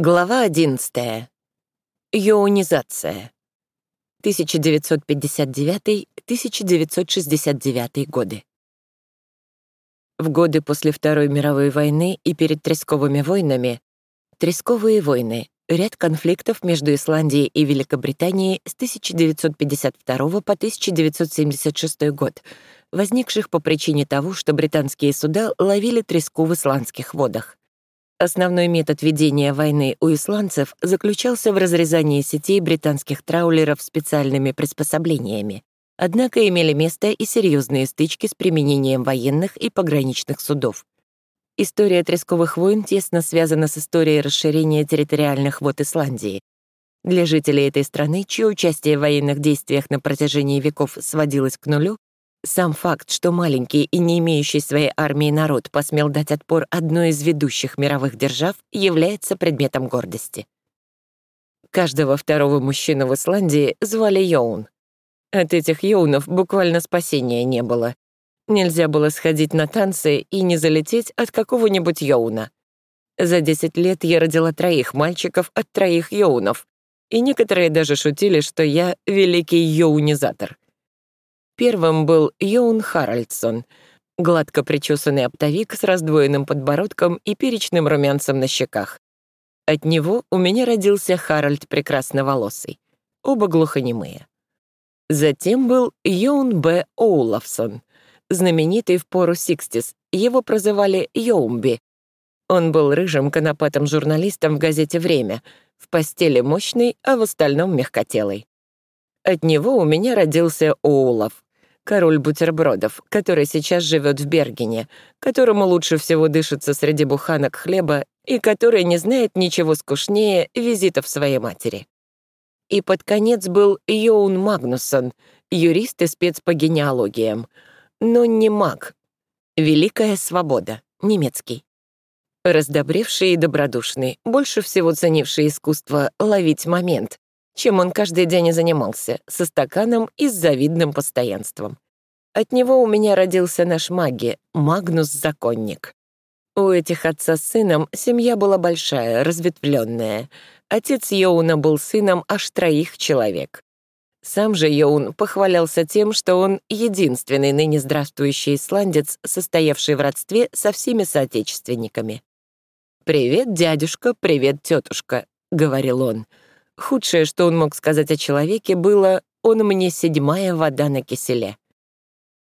Глава 11. Йоунизация. 1959-1969 годы. В годы после Второй мировой войны и перед Тресковыми войнами Тресковые войны — ряд конфликтов между Исландией и Великобританией с 1952 по 1976 год, возникших по причине того, что британские суда ловили треску в исландских водах. Основной метод ведения войны у исландцев заключался в разрезании сетей британских траулеров специальными приспособлениями. Однако имели место и серьезные стычки с применением военных и пограничных судов. История тресковых войн тесно связана с историей расширения территориальных вод Исландии. Для жителей этой страны, чье участие в военных действиях на протяжении веков сводилось к нулю, сам факт, что маленький и не имеющий своей армии народ посмел дать отпор одной из ведущих мировых держав, является предметом гордости. Каждого второго мужчину в Исландии звали Йоун. От этих Йоунов буквально спасения не было. Нельзя было сходить на танцы и не залететь от какого-нибудь Йоуна. За 10 лет я родила троих мальчиков от троих Йоунов, и некоторые даже шутили, что я — великий йоунизатор — Первым был Йоун Харальдсон, гладко причесанный оптовик с раздвоенным подбородком и перечным румянцем на щеках. От него у меня родился Харальд Прекрасноволосый, оба глухонемые. Затем был Йоун Б. Оулафсон, знаменитый в пору sixties, его прозывали Йоумби. Он был рыжим конопатым журналистом в газете «Время», в постели мощный, а в остальном мягкотелый. От него у меня родился Оулов, король бутербродов, который сейчас живет в Бергене, которому лучше всего дышится среди буханок хлеба и который не знает ничего скучнее визитов своей матери. И под конец был Йоун Магнуссон, юрист и спец по генеалогиям. Но не маг. Великая свобода, немецкий. Раздобревший и добродушный, больше всего ценивший искусство ловить момент, чем он каждый день и занимался, со стаканом и с завидным постоянством. От него у меня родился наш маги, Магнус-законник. У этих отца с сыном семья была большая, разветвленная. Отец Йоуна был сыном аж троих человек. Сам же Йоун похвалялся тем, что он единственный ныне здравствующий исландец, состоявший в родстве со всеми соотечественниками. «Привет, дядюшка, привет, тетушка», — говорил он. Худшее, что он мог сказать о человеке, было «он мне седьмая вода на киселе».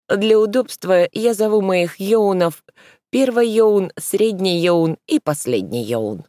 Для удобства я зову моих йоунов первый йоун, средний йоун и последний йоун.